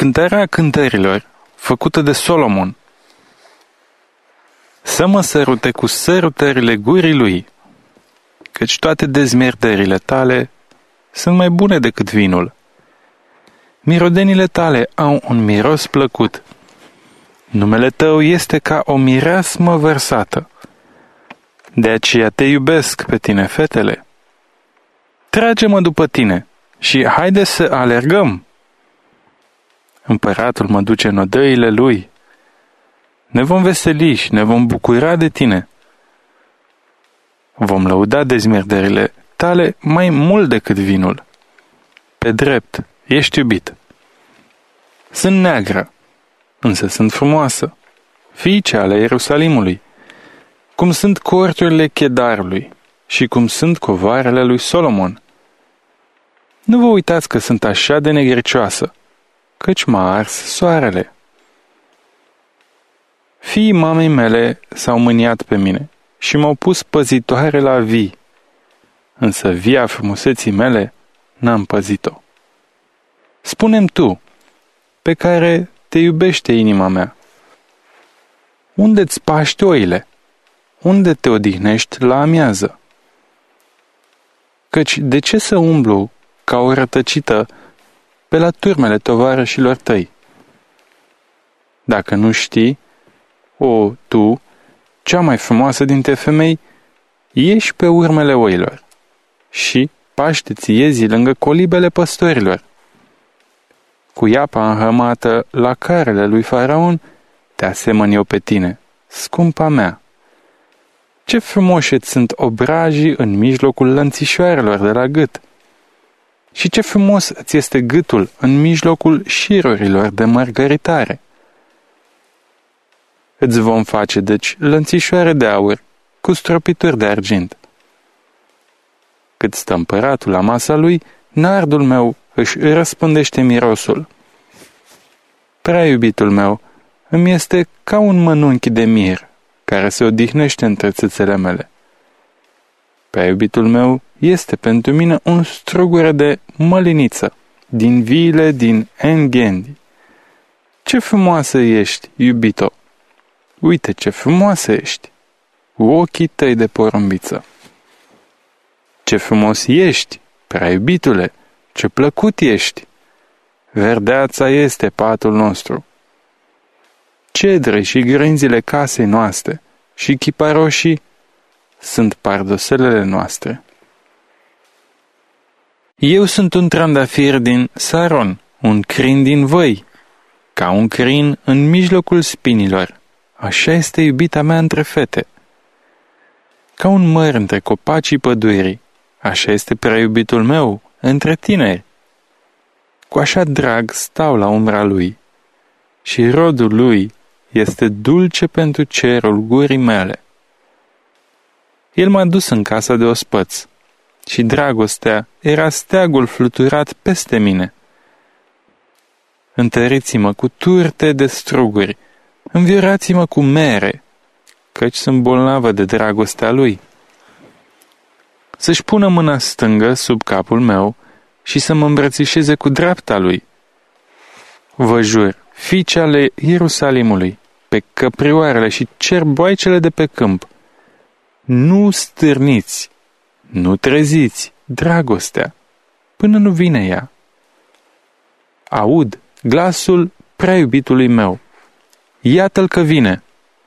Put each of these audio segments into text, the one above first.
Cântarea cântărilor, făcută de Solomon. Să mă sărute cu sărutările gurii lui, căci toate dezmierdările tale sunt mai bune decât vinul. Mirodenile tale au un miros plăcut. Numele tău este ca o mireasmă vărsată. De aceea te iubesc pe tine, fetele. Trage-mă după tine și haide să alergăm. Împăratul mă duce în odăile lui. Ne vom veseli și ne vom bucura de tine. Vom lăuda dezmierderile tale mai mult decât vinul. Pe drept, ești iubit. Sunt neagră, însă sunt frumoasă, fiice ale Ierusalimului, cum sunt corturile chedarului și cum sunt covarele lui Solomon. Nu vă uitați că sunt așa de negricioasă, căci m-a ars soarele. Fiii mamei mele s-au mâniat pe mine și m-au pus păzitoare la vii, însă via frumuseții mele n-am păzit-o. Spunem tu, pe care te iubește inima mea, unde-ți paști oile? Unde te odihnești la amiază? Căci de ce să umblu ca o rătăcită pe la turmele tovarășilor tăi. Dacă nu știi, o, tu, cea mai frumoasă dintre femei, ieși pe urmele oilor și paște-ți iezii lângă colibele păstorilor. Cu iapa înhămată la carele lui Faraon, te asemăn eu pe tine, scumpa mea. Ce frumoși sunt obrajii în mijlocul lănțișoarelor de la gât. Și ce frumos ți este gâtul în mijlocul șirurilor de mărgăritare. Îți vom face, deci, lănțișoare de aur cu stropituri de argint. Cât stă împăratul la masa lui, nardul meu își răspândește mirosul. Prea iubitul meu, îmi este ca un mănunchi de mir care se odihnește între țâțele mele. Prea iubitul meu este pentru mine un strugure de măliniță din viile din Engendi. Ce frumoasă ești, iubito! Uite ce frumoasă ești! Cu ochii tăi de porumbiță. Ce frumos ești, prea iubitule! Ce plăcut ești! Verdeața este patul nostru. Cedre și grânzile casei noastre și chiparoșii sunt pardoselele noastre. Eu sunt un trandafir din Saron, un crin din voi, ca un crin în mijlocul spinilor. Așa este iubita mea între fete. Ca un măr între copacii pădurii, așa este prea iubitul meu între tineri. Cu așa drag stau la umbra lui și rodul lui este dulce pentru cerul gurii mele. El m-a dus în casa de ospăț și dragostea era steagul fluturat peste mine. Întăriți-mă cu turte de struguri, înviorați-mă cu mere, căci sunt bolnavă de dragostea lui. Să-și pună mâna stângă sub capul meu și să mă îmbrățișeze cu dreapta lui. Vă jur, fiice ale Ierusalimului, pe căprioarele și cerboaicele de pe câmp, nu stârniți, nu treziți dragostea până nu vine ea. Aud glasul prea iubitului meu. Iată-l că vine,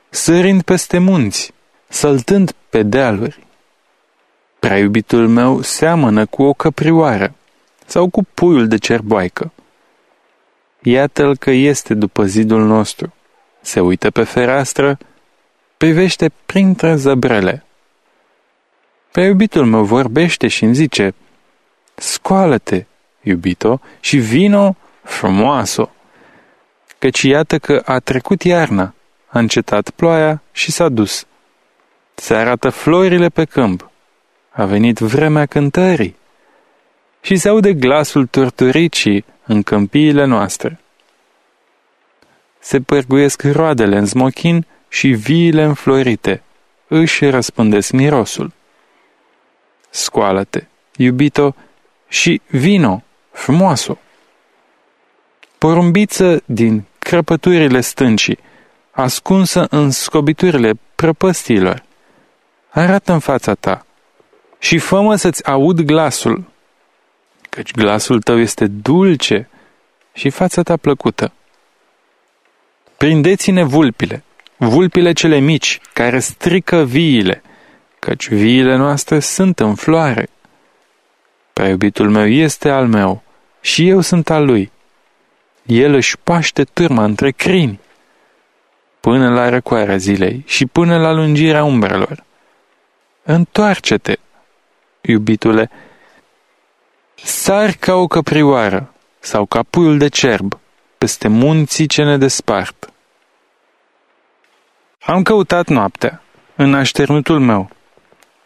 sărind peste munți, săltând pe dealuri. Prea iubitul meu seamănă cu o căprioară sau cu puiul de cerboaică. Iată-l că este după zidul nostru. Se uită pe fereastră, privește printre zăbrele. Pe iubitul meu vorbește și îmi zice, Scoală-te, iubito, și vino frumoasă, căci iată că a trecut iarna, a încetat ploaia și s-a dus. Se arată florile pe câmp. A venit vremea cântării. Și se aude glasul turturicii în câmpiile noastre. Se părguiesc roadele în smochin și viile înflorite. Își răspândesc mirosul. Scoală-te, iubito, și vino, frumoasă. porumbiță din crăpăturile stâncii, ascunsă în scobiturile prăpăstilor. Arată în fața ta și fă să-ți aud glasul, căci glasul tău este dulce și fața ta plăcută. Prindeți-ne vulpile, vulpile cele mici, care strică viile, căci viile noastre sunt în floare. Preiubitul meu este al meu și eu sunt al lui. El își paște târma între crini, până la răcoarea zilei și până la lungirea umbrelor. Întoarce-te, iubitule, sar ca o căprioară sau ca puiul de cerb peste munții ce ne despart. Am căutat noaptea, în așternutul meu.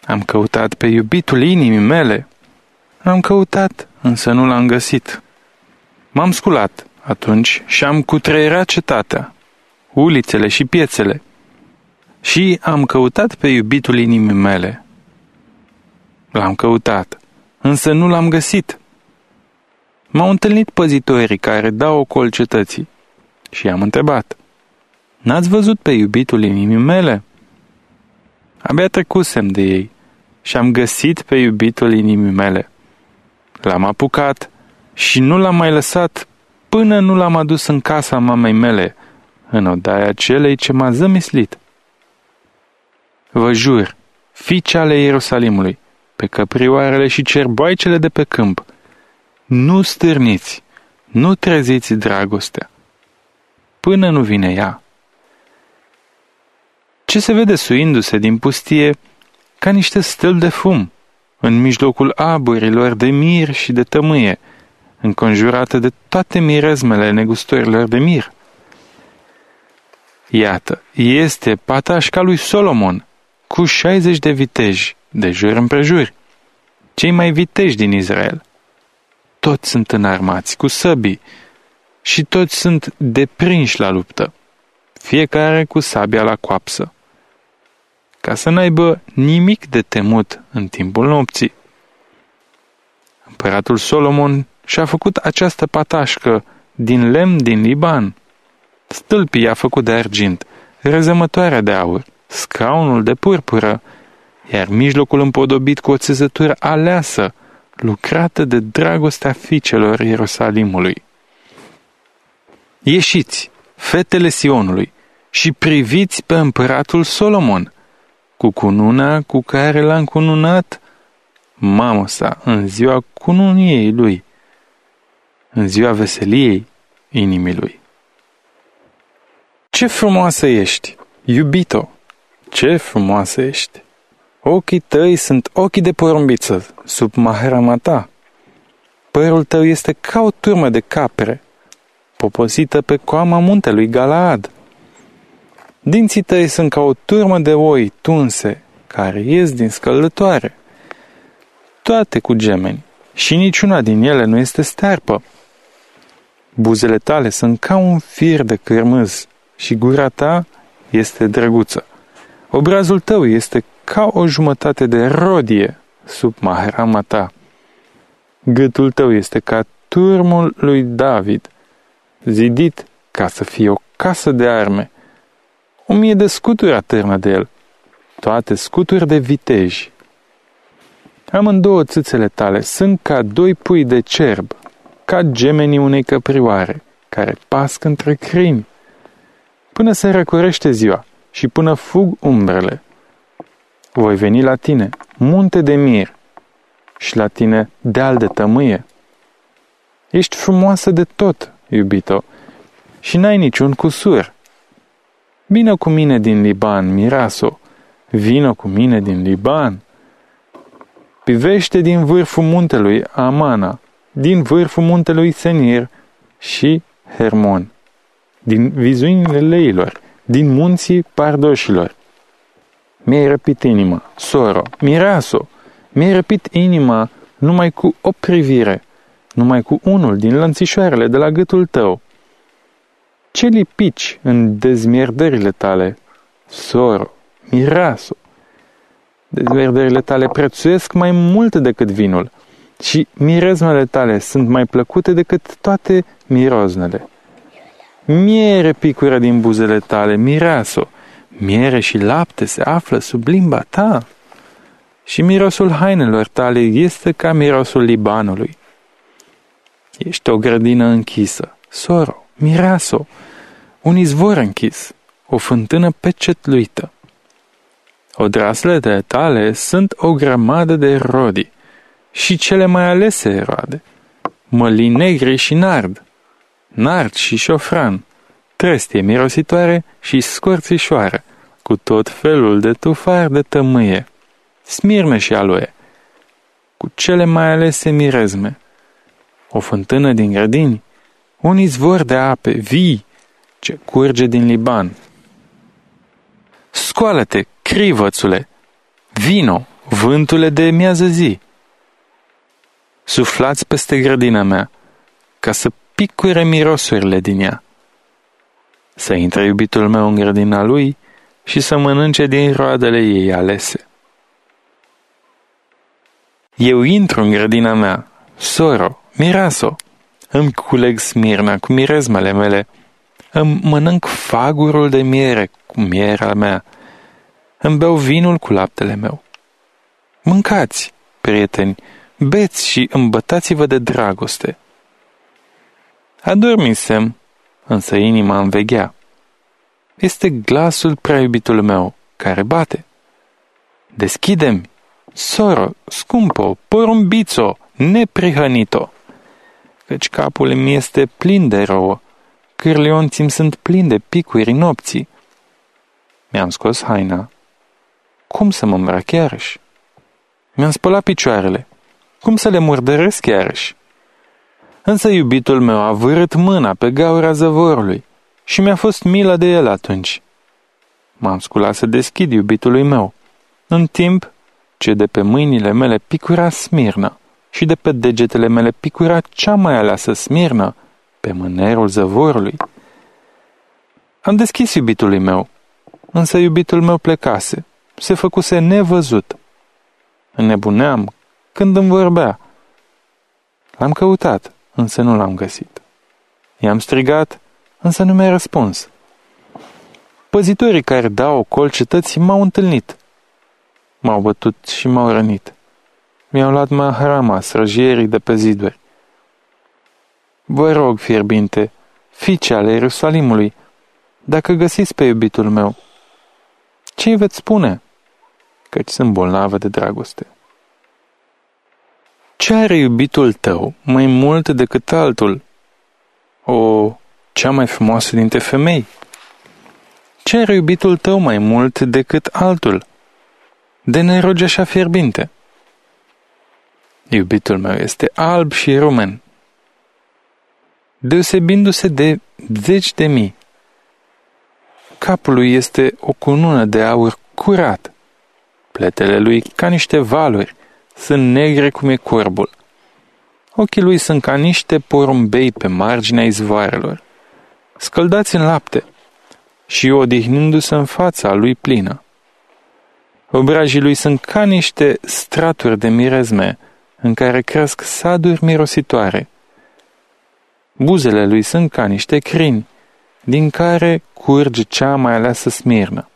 Am căutat pe iubitul inimii mele. Am căutat, însă nu l-am găsit. M-am sculat atunci și am cutreierat cetatea, ulițele și piețele. Și am căutat pe iubitul inimii mele. L-am căutat, însă nu l-am găsit. M-au întâlnit păzitorii care dau ocol cetății și i-am întrebat. N-ați văzut pe iubitul inimii mele? Abia trecusem de ei și am găsit pe iubitul inimii mele. L-am apucat și nu l-am mai lăsat până nu l-am adus în casa mamei mele, în odaia celei ce m-a zămislit. Vă jur, fiice ale Ierusalimului, pe căprioarele și cerboaicele de pe câmp, nu stârniți, nu treziți dragostea, până nu vine ea. Ce se vede suindu-se din pustie ca niște stâlpi de fum, în mijlocul aburilor de mir și de tămâie, înconjurată de toate mirezmele negustorilor de mir. Iată, este patașca lui Solomon, cu 60 de viteji, de jur împrejur, cei mai viteji din Israel. Toți sunt înarmați cu săbii și toți sunt deprinși la luptă, fiecare cu sabia la coapsă, ca să n-aibă nimic de temut în timpul nopții. Împăratul Solomon și-a făcut această patașcă din lemn din Liban. Stâlpii i-a făcut de argint, rezămătoarea de aur, scaunul de purpură, iar mijlocul împodobit cu o țezătură aleasă, lucrată de dragostea fiicelor Ierusalimului. Ieșiți, fetele Sionului, și priviți pe împăratul Solomon, cu cununa cu care l-a încununat mamă sa în ziua cununiei lui, în ziua veseliei inimii lui. Ce frumoasă ești, iubito! Ce frumoasă ești! Ochii tăi sunt ochii de porumbiță sub mahrama ta. Părul tău este ca o turmă de capre, poposită pe coama muntelui Galaad. Dinții tăi sunt ca o turmă de oi tunse, care ies din scăldătoare. Toate cu gemeni, și niciuna din ele nu este sterpă. Buzele tale sunt ca un fir de cârmâz și gura ta este drăguță. Obrazul tău este ca o jumătate de rodie sub mahrama ta. Gâtul tău este ca turmul lui David, zidit ca să fie o casă de arme. O mie de scuturi atârnă de el, toate scuturi de viteji. Amândouă țâțele tale sunt ca doi pui de cerb, ca gemenii unei căprioare, care pasc între crimi. Până se răcorește ziua și până fug umbrele, voi veni la tine, munte de mir, și la tine deal de tămâie. Ești frumoasă de tot, iubito, și n-ai niciun cusur. Vină cu mine din Liban, Miraso, vină cu mine din Liban. Pivește din vârful muntelui Amana, din vârful muntelui Senir și Hermon, din vizuinile leilor, din munții pardoșilor. Mi-ai răpit inima, soro, miraso, mi-ai răpit inima numai cu o privire, numai cu unul din lănțișoarele de la gâtul tău. Ce lipici în dezmierdările tale, soro, miraso? Dezmierdările tale prețuiesc mai mult decât vinul și mirezmele tale sunt mai plăcute decât toate miroznele. Miere picură din buzele tale, mireasă Miere și lapte se află sub limba ta. Și mirosul hainelor tale este ca mirosul Libanului. Ești o grădină închisă, soro, mireasă un izvor închis, o fântână pecetluită. Odraslele tale sunt o grămadă de rodi și cele mai alese roade, mălii negri și nard, nard și șofran, trestie mirositoare și scorțișoară, cu tot felul de tufar de tămâie, smirne și aloe, cu cele mai alese mirezme, o fântână din grădini, un izvor de ape vii ce curge din Liban. Scoală-te, crivățule, vino, vântule de miază zi. Suflați peste grădina mea, ca să picure mirosurile din ea. Să intre iubitul meu în grădina lui și să mănânce din roadele ei alese. Eu intru în grădina mea, soro, miraso, îmi culeg smirna cu mirezmele mele, îmi mănânc fagurul de miere cu mierea mea, îmi beau vinul cu laptele meu. Mâncați, prieteni, beți și îmbătați-vă de dragoste. Adormisem, însă inima îmi veghea. Este glasul prea iubitul meu, care bate. Deschidem, soro, scumpo, porumbițo, neprihănito, căci capul mi este plin de rouă, cârlionții sunt plini de picuri nopții. Mi-am scos haina. Cum să mă îmbrac iarăși? Mi-am spălat picioarele. Cum să le murdăresc iarăși? Însă iubitul meu a vârât mâna pe gaura zăvorului și mi-a fost milă de el atunci. M-am sculat să deschid iubitului meu, în timp ce de pe mâinile mele picura smirnă și de pe degetele mele picura cea mai aleasă smirnă, pe mânerul zăvorului. Am deschis iubitului meu, însă iubitul meu plecase, se făcuse nevăzut. Înnebuneam când îmi vorbea. L-am căutat, însă nu l-am găsit. I-am strigat, însă nu mi-a răspuns. Păzitorii care dau col cetății m-au întâlnit. M-au bătut și m-au rănit. Mi-au luat mahrama străjierii de pe ziduri. Vă rog, fierbinte, fiice ale Ierusalimului, dacă găsiți pe iubitul meu, ce îi veți spune? Căci sunt bolnavă de dragoste. Ce are iubitul tău mai mult decât altul? O, cea mai frumoasă dintre femei? Ce are iubitul tău mai mult decât altul? De neroge așa fierbinte. Iubitul meu este alb și rumen, deosebindu-se de zeci de mii. Capul lui este o cunună de aur curat. Pletele lui, ca niște valuri, sunt negre cum e corbul. Ochii lui sunt ca niște porumbei pe marginea izvoarelor, scăldați în lapte și odihnindu-se în fața lui plină. Obrajii lui sunt ca niște straturi de mirezme în care cresc saduri mirositoare, Buzele lui sunt ca niște crini, din care curge cea mai aleasă smirnă.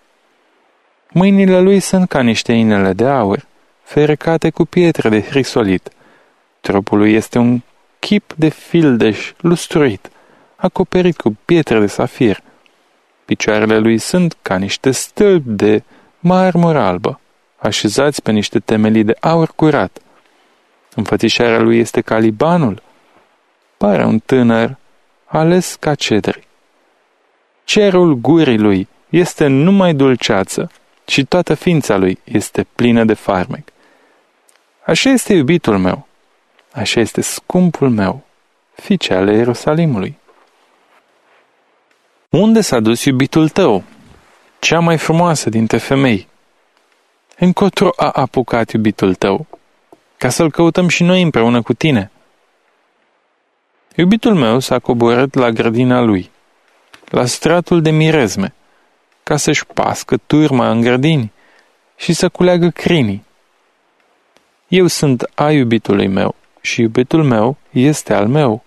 Mâinile lui sunt ca niște inele de aur, ferecate cu pietre de hrisolit. Trupul lui este un chip de fildeș lustruit, acoperit cu pietre de safir. Picioarele lui sunt ca niște stâlpi de marmură albă, așezați pe niște temelii de aur curat. Înfățișarea lui este ca Libanul, pare un tânăr ales ca cedri. Cerul gurii lui este numai dulceață și toată ființa lui este plină de farmec. Așa este iubitul meu, așa este scumpul meu, fiice ale Ierusalimului. Unde s-a dus iubitul tău, cea mai frumoasă dintre femei? Încotro a apucat iubitul tău, ca să-l căutăm și noi împreună cu tine – Iubitul meu s-a coborât la grădina lui, la stratul de mirezme, ca să-și pască turma în grădini și să culeagă crinii. Eu sunt a iubitului meu și iubitul meu este al meu.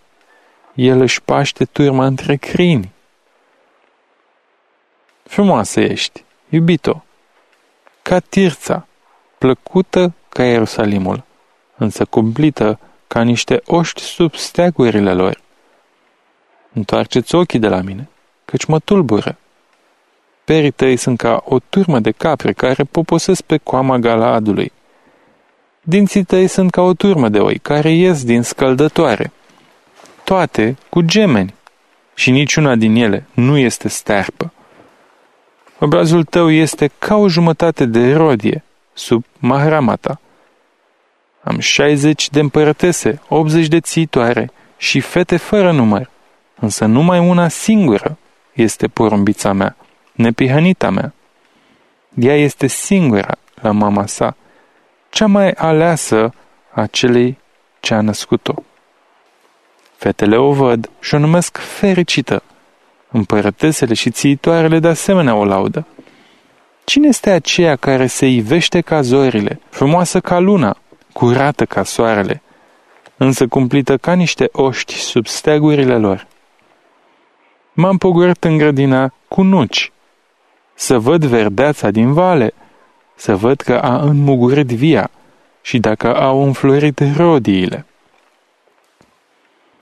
El își paște turma între crini Frumoasă ești, iubito, ca Tirța, plăcută ca Ierusalimul, însă cumplită ca niște oști sub steagurile lor. Întoarceți ochii de la mine, căci mă tulbură. Perii tăi sunt ca o turmă de capre care poposesc pe coama Galaadului. Dinții tăi sunt ca o turmă de oi care ies din scăldătoare. Toate cu gemeni și niciuna din ele nu este sterpă. Obrazul tău este ca o jumătate de rodie sub mahramata. Am 60 de împărătese, 80 de țitoare și fete fără număr, însă numai una singură este porumbița mea, nepihănita mea. Ea este singura la mama sa, cea mai aleasă a celei ce a născut-o. Fetele o văd și o numesc fericită. Împărătesele și țiitoarele de asemenea o laudă. Cine este aceea care se ivește ca zorile, frumoasă ca luna, curată ca soarele, însă cumplită ca niște oști sub steagurile lor? M-am pogorât în grădina cu nuci, să văd verdeața din vale, să văd că a înmugurit via și dacă au înflorit rodiile.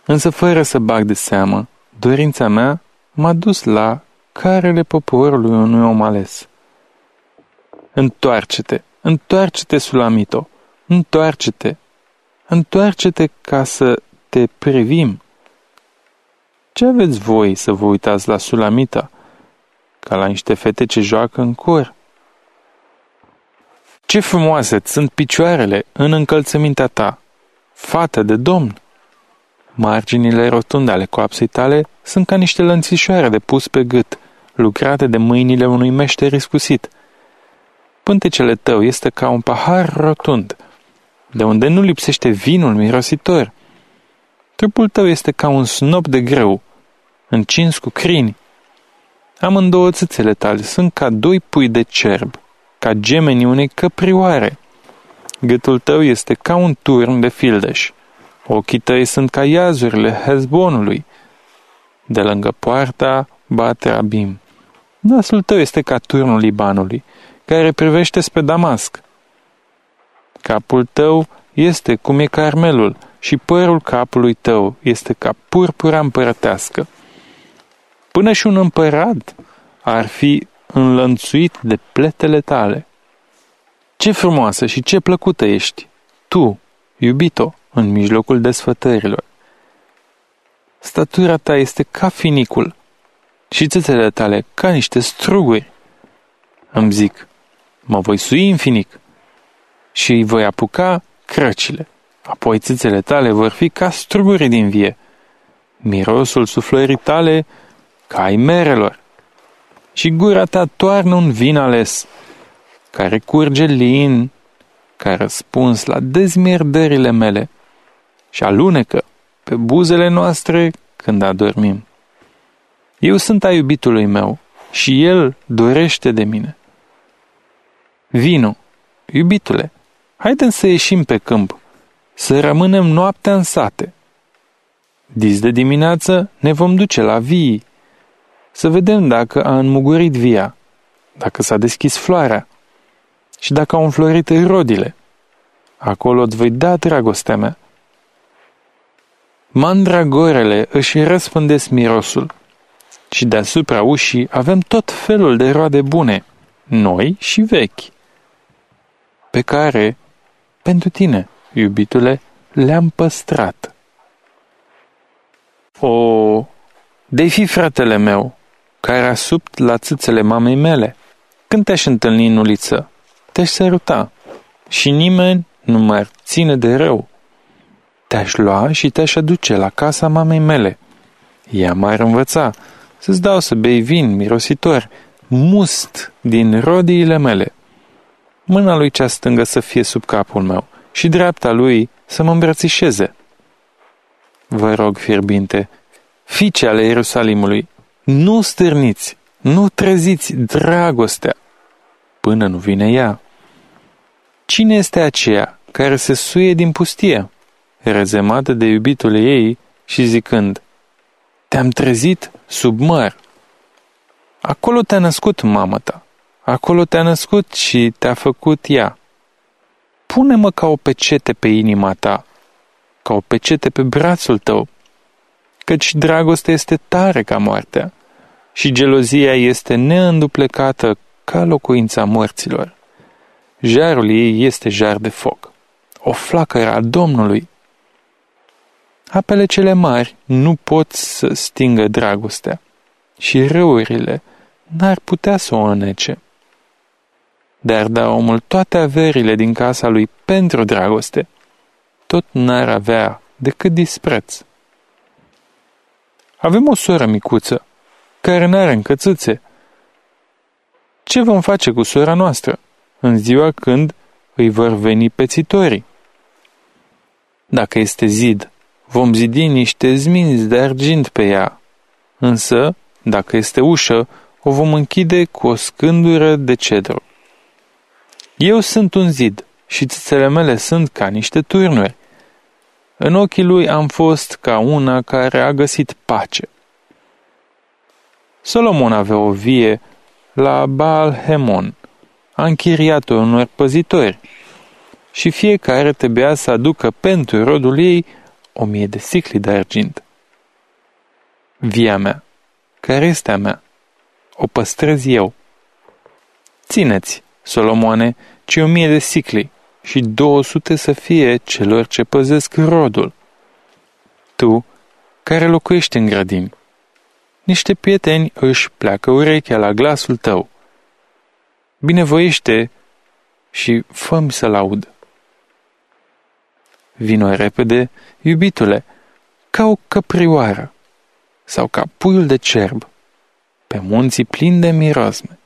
Însă fără să bag de seamă, dorința mea m-a dus la carele poporului unui om ales. Întoarce-te, întoarce-te, Sulamito, întoarce-te, întoarce-te ca să te privim. Ce aveți voi să vă uitați la Sulamita, ca la niște fete ce joacă în cor? Ce frumoase sunt picioarele în încălțămintea ta, fată de domn! Marginile rotunde ale coapsei tale sunt ca niște lănțișoare de pus pe gât, lucrate de mâinile unui meșter iscusit. Pântecele tău este ca un pahar rotund, de unde nu lipsește vinul mirositor. Trupul tău este ca un snop de greu, încins cu crini. Amândouă țâțele tale sunt ca doi pui de cerb, ca gemenii unei căprioare. Gâtul tău este ca un turn de fildeș. Ochii tăi sunt ca iazurile Hezbonului. De lângă poarta bate Abim. Nasul tău este ca turnul Libanului, care privește spre Damasc. Capul tău este cum e carmelul și părul capului tău este ca purpura împărătească. Până și un împărat ar fi înlănțuit de pletele tale. Ce frumoasă și ce plăcută ești, tu, iubito! în mijlocul desfătărilor. Statura ta este ca finicul și țâțele tale ca niște struguri. Îmi zic, mă voi sui în finic și îi voi apuca crăcile. Apoi țâțele tale vor fi ca struguri din vie, mirosul suflării tale ca ai merelor. Și gura ta toarnă un vin ales, care curge lin, ca răspuns la dezmierdările mele și alunecă pe buzele noastre când adormim. Eu sunt a iubitului meu și el dorește de mine. Vino, iubitule, haidem să ieșim pe câmp, să rămânem noaptea în sate. Dis de dimineață ne vom duce la vii, să vedem dacă a înmugurit via, dacă s-a deschis floarea și dacă au înflorit rodile. Acolo îți voi da dragostea mea Mandragorele își răspândesc mirosul și deasupra ușii avem tot felul de roade bune, noi și vechi, pe care, pentru tine, iubitule, le-am păstrat. O, de fi fratele meu, care a subt la țâțele mamei mele, când te-aș întâlni în uliță, te-aș săruta și nimeni nu m-ar ține de rău te-aș lua și te-aș aduce la casa mamei mele. Ea m-ar învăța să-ți dau să bei vin mirositor, must din rodiile mele. Mâna lui cea stângă să fie sub capul meu și dreapta lui să mă îmbrățișeze. Vă rog, fierbinte, fiice ale Ierusalimului, nu stârniți, nu treziți dragostea până nu vine ea. Cine este aceea care se suie din pustie? rezemată de iubitul ei și zicând, Te-am trezit sub măr. Acolo te-a născut mama ta. Acolo te-a născut și te-a făcut ea. Pune-mă ca o pecete pe inima ta, ca o pecete pe brațul tău, căci dragostea este tare ca moartea și gelozia este neînduplecată ca locuința morților. Jarul ei este jar de foc, o flacără a Domnului. Apele cele mari nu pot să stingă dragostea și râurile n-ar putea să o înnece. Dar da omul toate averile din casa lui pentru dragoste, tot n-ar avea decât dispreț. Avem o soră micuță, care n-are încățâțe. Ce vom face cu sora noastră în ziua când îi vor veni pețitorii? Dacă este zid, vom zidi niște zminzi de argint pe ea, însă, dacă este ușă, o vom închide cu o scândură de cedru. Eu sunt un zid și țâțele mele sunt ca niște turnuri. În ochii lui am fost ca una care a găsit pace. Solomon avea o vie la Baal Hemon. A închiriat-o unor păzitori și fiecare trebuia să aducă pentru rodul ei o mie de sicli de argint. Via mea, care este a mea, o păstrez eu. Țineți, Solomoane, ci o mie de sicli și două sute să fie celor ce păzesc rodul. Tu, care locuiești în grădini, niște prieteni își pleacă urechea la glasul tău. Binevoiește și fă să-l aud. Vino repede, iubitule, ca o căprioară sau ca puiul de cerb, pe munții plini de mirosme.